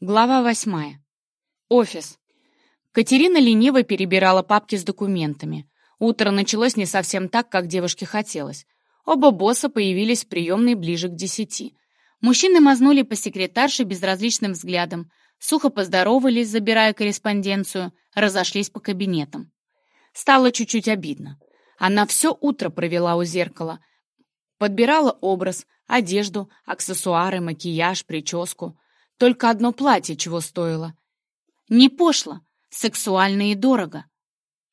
Глава восьмая. Офис. Катерина лениво перебирала папки с документами. Утро началось не совсем так, как девушке хотелось. Оба босса появились в приемной ближе к десяти. Мужчины мазнули по секретарше безразличным взглядом, сухо поздоровались, забирая корреспонденцию, разошлись по кабинетам. Стало чуть-чуть обидно. Она все утро провела у зеркала, подбирала образ, одежду, аксессуары, макияж, прическу — только одно платье чего стоило. Не пошло, сексуально и дорого.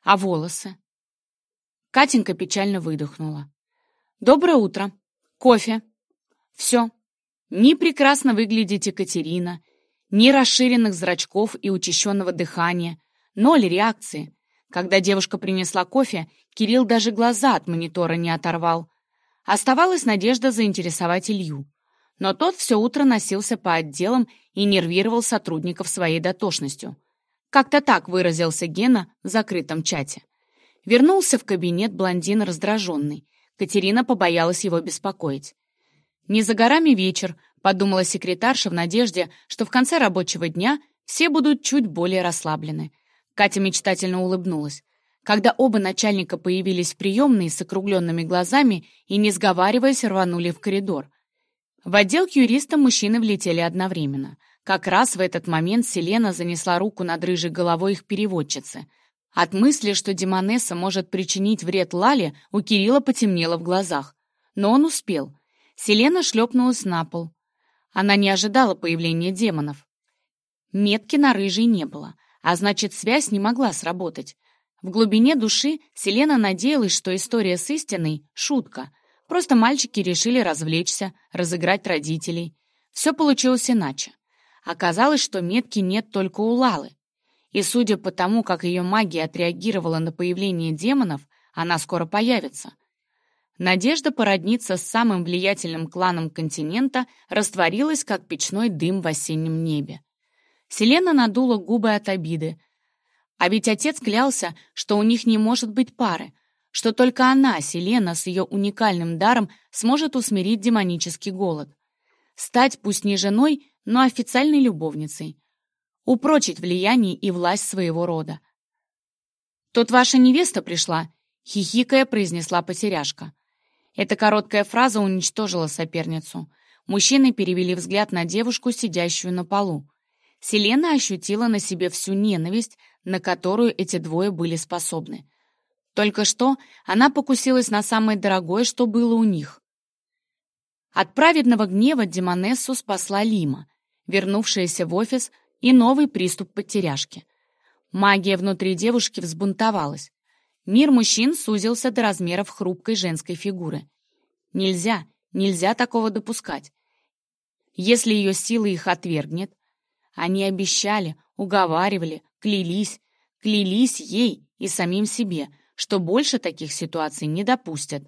А волосы? Катенька печально выдохнула. «Доброе утро. Кофе. Все. Ни прекрасно выглядите Катерина, ни расширенных зрачков и учащенного дыхания, ноль реакции. Когда девушка принесла кофе, Кирилл даже глаза от монитора не оторвал. Оставалась надежда заинтересовать Илью но тот все утро носился по отделам и нервировал сотрудников своей дотошностью. Как-то так выразился Гена в закрытом чате. Вернулся в кабинет блондин раздраженный. Катерина побоялась его беспокоить. «Не за горами вечер», — подумала секретарша в надежде, что в конце рабочего дня все будут чуть более расслаблены. Катя мечтательно улыбнулась. Когда оба начальника появились в приемной с округленными глазами и, не сговариваясь, рванули в коридор. В отдел к юристам мужчины влетели одновременно. Как раз в этот момент Селена занесла руку над рыжей головой их переводчицы. От мысли, что Демонесса может причинить вред Лале, у Кирилла потемнело в глазах. Но он успел. Селена шлепнулась на пол. Она не ожидала появления демонов. Метки на рыжей не было, а значит, связь не могла сработать. В глубине души Селена надеялась, что история с истиной — шутка — Просто мальчики решили развлечься, разыграть родителей. Все получилось иначе. Оказалось, что метки нет только у Лалы. И судя по тому, как ее магия отреагировала на появление демонов, она скоро появится. Надежда породниться с самым влиятельным кланом континента растворилась, как печной дым в осеннем небе. Селена надула губы от обиды. А ведь отец клялся, что у них не может быть пары, что только она, Селена, с ее уникальным даром сможет усмирить демонический голод. Стать пусть не женой, но официальной любовницей. Упрочить влияние и власть своего рода. «Тут ваша невеста пришла», — хихикая произнесла потеряшка. Эта короткая фраза уничтожила соперницу. Мужчины перевели взгляд на девушку, сидящую на полу. Селена ощутила на себе всю ненависть, на которую эти двое были способны. Только что она покусилась на самое дорогое, что было у них. От праведного гнева Демонессу спасла Лима, вернувшаяся в офис, и новый приступ потеряшки. Магия внутри девушки взбунтовалась. Мир мужчин сузился до размеров хрупкой женской фигуры. Нельзя, нельзя такого допускать. Если ее сила их отвергнет, они обещали, уговаривали, клялись, клялись ей и самим себе — что больше таких ситуаций не допустят.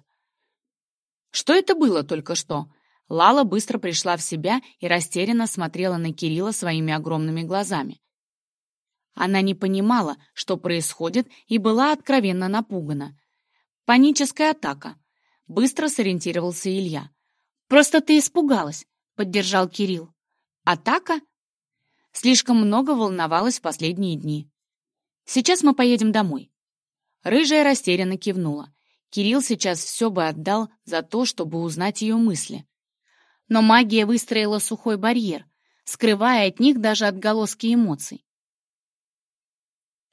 Что это было только что? Лала быстро пришла в себя и растерянно смотрела на Кирилла своими огромными глазами. Она не понимала, что происходит, и была откровенно напугана. Паническая атака. Быстро сориентировался Илья. «Просто ты испугалась», — поддержал Кирилл. «Атака?» Слишком много волновалась в последние дни. «Сейчас мы поедем домой. Рыжая растерянно кивнула. Кирилл сейчас все бы отдал за то, чтобы узнать ее мысли. Но магия выстроила сухой барьер, скрывая от них даже отголоски эмоций.